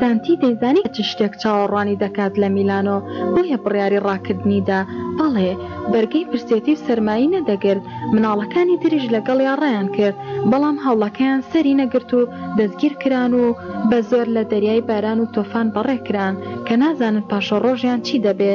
دانتی دەیزانی کە چ شتێک چاوەڕوانی دەکات لە میلانۆ، بۆیە بڕیاری ڕاکردنی دا، بەڵێ، بەرگەی برسێتی و سەرمایی نەدەگرت، مناڵەکانی تریش لەگەڵیا ڕایان کرد، بەڵام هەوڵەکەیان سەری نەگرت و دەستگیر کران و بە زۆر لە دەریای باران و تۆفان بەڕێ کران، کە نازانن پاشەڕۆژیان چی دەبێ.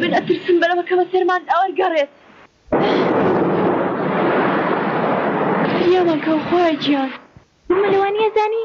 من ئەترسم بەرەمەکە بەسەرمان ناوەرگەڕێت یامان کەو خوای گیان بمە لەوانیە زانی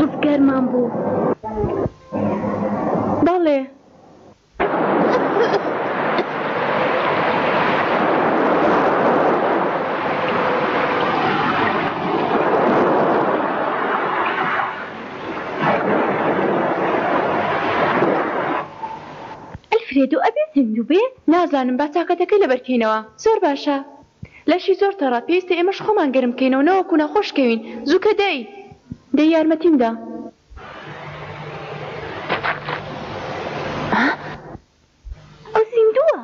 ڕزگارمان بوو بەڵێ. ئەلفرێدۆ ئەبێ زیندوو بێ؟ نازانم با چاکەتەکە لەبەر کەینەوە زۆر باشە. لەشی زۆر تەڕە پێویستە ئێمەش خۆمان گەرم بکەینەوە نەوەکو ناخۆش کەوین زووکە دەی دەی یارمەتیم دە. ئەو زیندووە.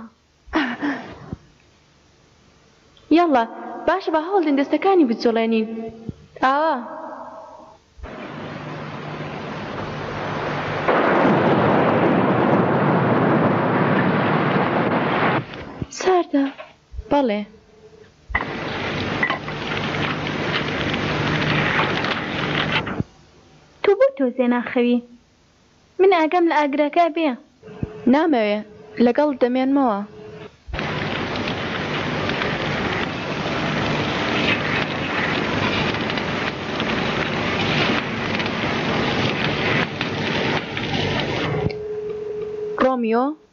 یەڵا باشە با هەوڵدەین دەستەکانی بجوڵێنین ئاوا. ساردە بەڵێ. تۆ بۆ تۆزێ ناخەوی؟ من ئاگام لە ئاگرەکە بێ. نامەوێ لەگەڵت دەمێنمەوە. ڕۆمیۆ،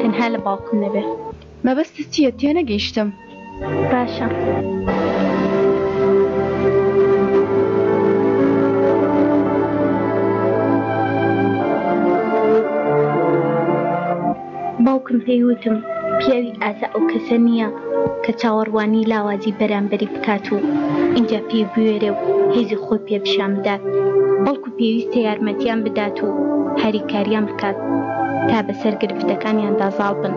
تەنها لە باوکم نەبێ. مەبەستت چیە تێنەگەیشتم؟ باشە. باوکم پێی وتم پیاوی ئازا ئەو کەسە نیە کە چاوەڕوانی لاوازی بەرامبەری بکات و ئینجا پێی بوێرێ و هێزی خۆی پێ پیشان بدات بەڵکو پێویستە یارمەتیان بدات و هاریکاریان بکات تا بەسەر گرفتەکانیاندا زاڵ بن.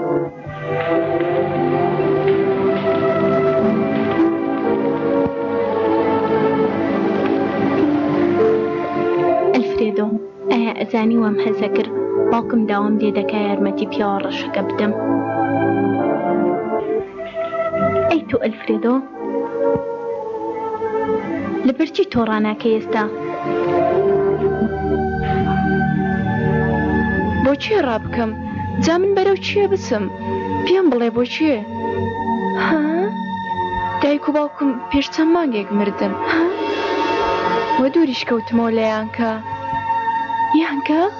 ئایا ئەزانی وام هەزە کرد باوکم داوام لێ دەکا یارمەتی پیاوە ڕەشەکە بدەم ئەی تو ئەلفرێدۆ لەبەر چی تۆ ڕاناکەی ئێستا؟ بۆچێ ڕابکەم؟ جا من بەرەو چیە بچم؟ پێم بڵێ بۆچێ؟ ها؟ دایک و باوکم پێش چەند مانگێک مردن ها؟ وە دووریش کەوتمەوە لە یانکە یانکە؟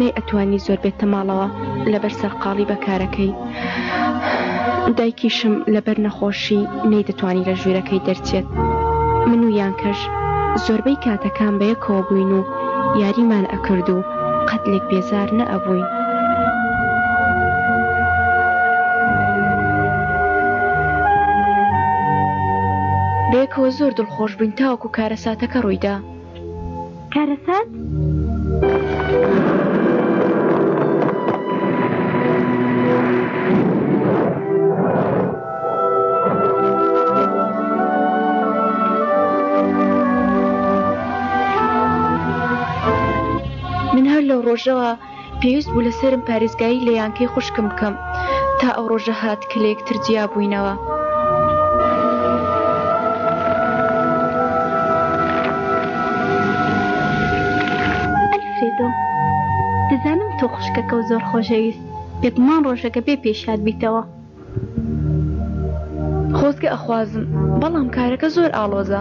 نەیئەتوانی زۆر بێتە ماڵەوە لەبەر سەرقاڵی بەکارەکەی دایکیشم لەبەر نەخۆشی نەیدەتوانی لە ژوورەکەی دەرچێت من و یانکەش زۆربەی کاتەکان بەیەکەوە بووین و یاریمان ئەکرد و قەت لێک بێزار نەئەبووین. بەیەکەوە زۆر دڵخۆش بووین تاوەکو کارەساتەکە ڕوویدا. کارەسات؟ من هەر لەو ڕۆژەوە پێویست بوو لەسەرم پارێزگایی لە یانکەی خوشکم بکەم تا ئەو ڕۆژە هات کە لە یەکتر جیا بووینەوە. ئەلفرێدۆ، دەزانم تۆ خوشکەکە و زۆر خۆشەویست، بێگومان ڕۆژەکە بێ پێشیات بیتەوە. خۆزگە ئەخوازم بەڵام کارەکە زۆر ئاڵۆزە.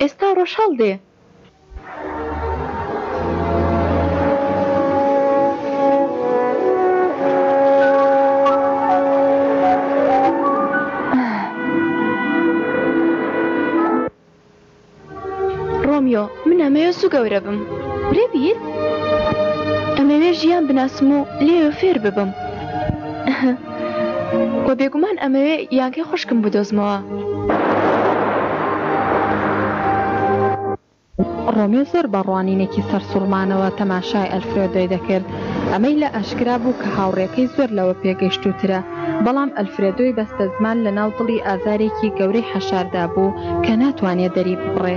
ئێستا ڕۆژ هەڵدێ ڕۆمیۆ من ئەمەیە سو گەورە بم برێ بیر ئەمەوێ ژیان بناسم و لێوە فێر ببم وە بێگومان ئەمەوێ یانکەی خوشکم بدۆزمەوە. ڕۆمێۆ زۆر بە ڕوانینێکی سەرسوڕمانەوە تەماشای ئەلفرێدۆی دەکرد. ئەمەی لە ئاشکرا بوو کە هاوڕێکەی زۆر لەوە پێگەیشتووترە. بەڵام ئەلفرێدۆی بەستەزمان لەناو دڵی ئازارێکی گەورەی حەشاردابوو کە ناتوانێ دەریببڕێ.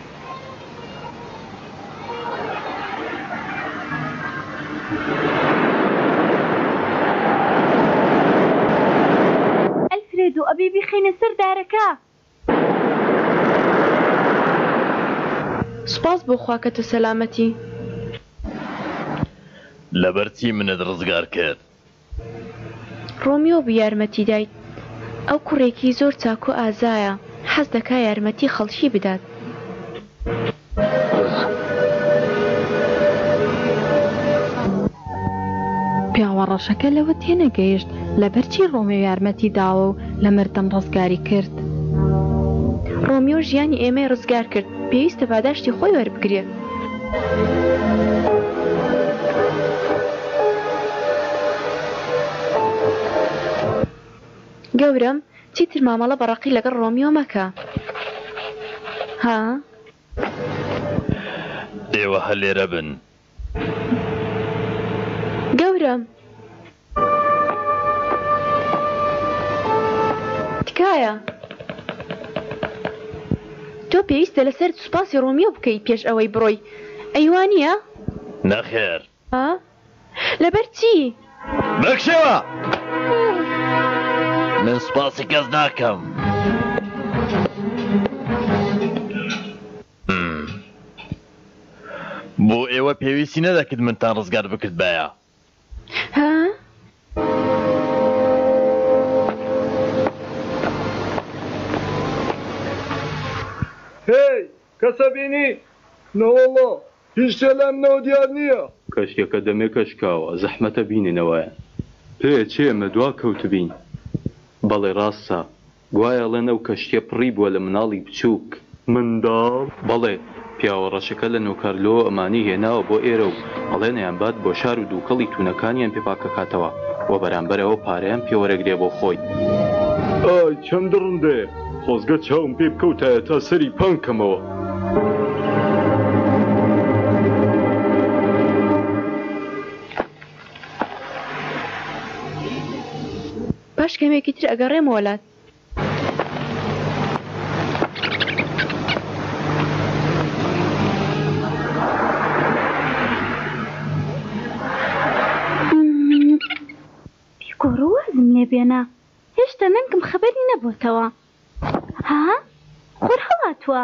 ئەلفرێدۆ، ئەبێ بیخەینە سەر دارەکە. سوپاس بۆ خوا کە تۆ سەلامەتی. لەبەر چی منت ڕزگار کرد؟ ڕۆمیۆ بو یارمەتی دایت ئەو کوڕێکی زۆر چاکو ئازایە حەز دەکا یارمەتی خەڵکی بدات. پیاوە ڕەشەکە لەوە تێنەگەیشت لەبەرچی ڕۆمیۆ یارمەتی داوە و لە مردن ڕزگاری کرد. ڕۆمیۆ ژیانی ئێمەی ڕزگار کرد پێویستە پاداشتی خۆی وەربگرێ. گەورەم چیتر مامەڵە بە ڕەقی لەگەڵ ڕۆمیۆ مەکە ها. ئێوە هەر لێرە بن. گەورەم تکایە تۆ پێویستە لەسەرت سوپاسی ڕۆمیۆ بکەیت پێش ئەوەی بڕۆی ئەی وانیە؟ نەخێر. ها؟ لەبەر چی؟ بەکشەوە! من سوپاسی کەس ناکەم. بۆ ئێوە پێویستی نەدەکرد منتان ڕزگار بکردبایە. ها؟ هێی، کەسە بینی؟ نەوەڵا، هیچ شتێ لامنەوە دیار نییە. کەشکەکە دەمێکە شکاوە، زەحمەتە بینێنەوەیان. پێ چێ ئێمە دوا کەوتبین؟ بەڵێ ڕاستە، گوایە ئەڵێن ئەو کەشتیە پڕی بووە لە مناڵی بچووک. منداڵ؟ بەڵێ، پیاوە ڕەشەکە لە نۆکارلۆوە ئەمانەی هێناوە بۆ ئێرە و ئەڵێن ئەیانبات بۆ شار و دووکەڵی توونەکانیان پێ پاکەکاتەوە و بەرامبەر ئەوە پارەیان پێ وەرەگرێ بۆ خۆی. ئای چەند دڕندەیە، خۆزگە چاوم پێی بکەوتایە تا سەری پان کەمەوە. پاش کەمێکی تر ئەگەڕێمەوە لات. بیگۆڕە وازم لێ بێنە هێشتا نەنکم خەبەری نەبۆتەوە ها خۆر هەڵاتوە.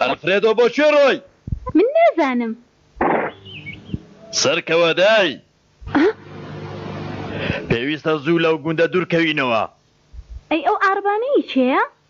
ئەلفرێدۆ بۆ کوێ ڕۆی؟ من نازانم. سەرکەوە دای. پێویستە زوو لەو گوندە دوورکەوینەوە. ئەی ئەو ئاڕبانەی کێیە؟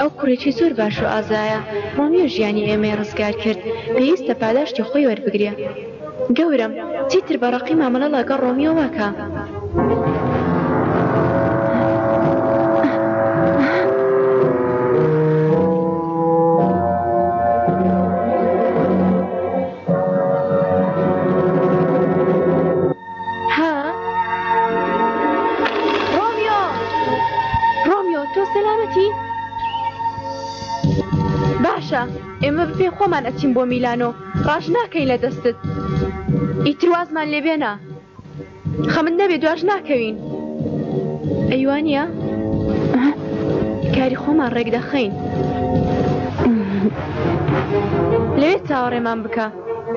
ئەو کوڕێکی زۆر باش و ئازایە ڕۆمیۆ ژیانی ئێمەی ڕزگار کرد پێویستە پاداشتی خۆی وەربگرێ گەورەم چیتر بە ڕەقی مامەلە ڵەگەڵ ڕۆمیۆ مەکە. ها؟ ڕۆمیۆ! ڕۆمیۆ، تۆ سەلامەتی؟ باشە، ئێمە بەپێ خۆمان ئەچین بۆ میلانۆ، ڕاش ناکەین لە دەستت. ئیتر وازمان لێ بێنە. خەمت نەبێ دواش ناکەوین. ئەی وا نییە؟ کاری خۆمان ڕێک دەخەین. لەوێ چاوەڕێمان بکە.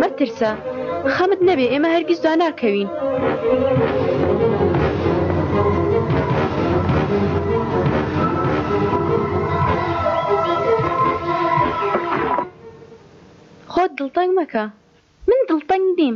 مەترسە، خەمت نەبێ ئێمە هەرگیز دواناکەوین. خۆت دڵتەنگ مەکە، من دڵتەنگ نیم.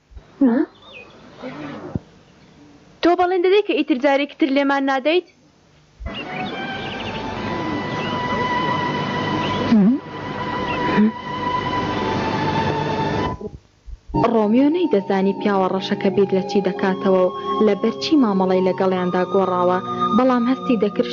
تۆ بەڵێن دەدەی کە ئیتر جارێکی تر لێمان نادەیت؟ ڕۆمیۆ نەیدەزانی پیاوە ڕەشەکە بیر لە چی دەکاتەوە و لەبەر چی مامەڵەی لەگەڵیاندا گۆڕاوە، بەڵام هەستی دەکرد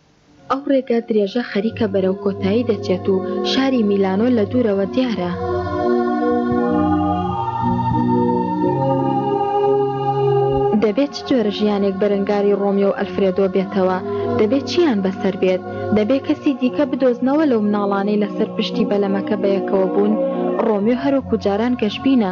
ئەو ڕێگە درێژە خەریکە بەرەو کۆتایی دەچێت و شاری میلانۆ لە دوورەوە دیارە. دەبێت چ جۆرە ژیانێک بەرەنگاری ڕۆمیۆ و ئەلفرێدۆ بێتەوە؟ دەبێت چییان بەسەر بێت؟ دەبێت کەسی دیکە بدۆزنەوە لەو مناڵانەی لەسەر پشتی بەلەمەکە بەیەکەوە بوون؟ ڕۆمیۆ هەروەکو جاران گەشبینە،